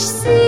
espaço.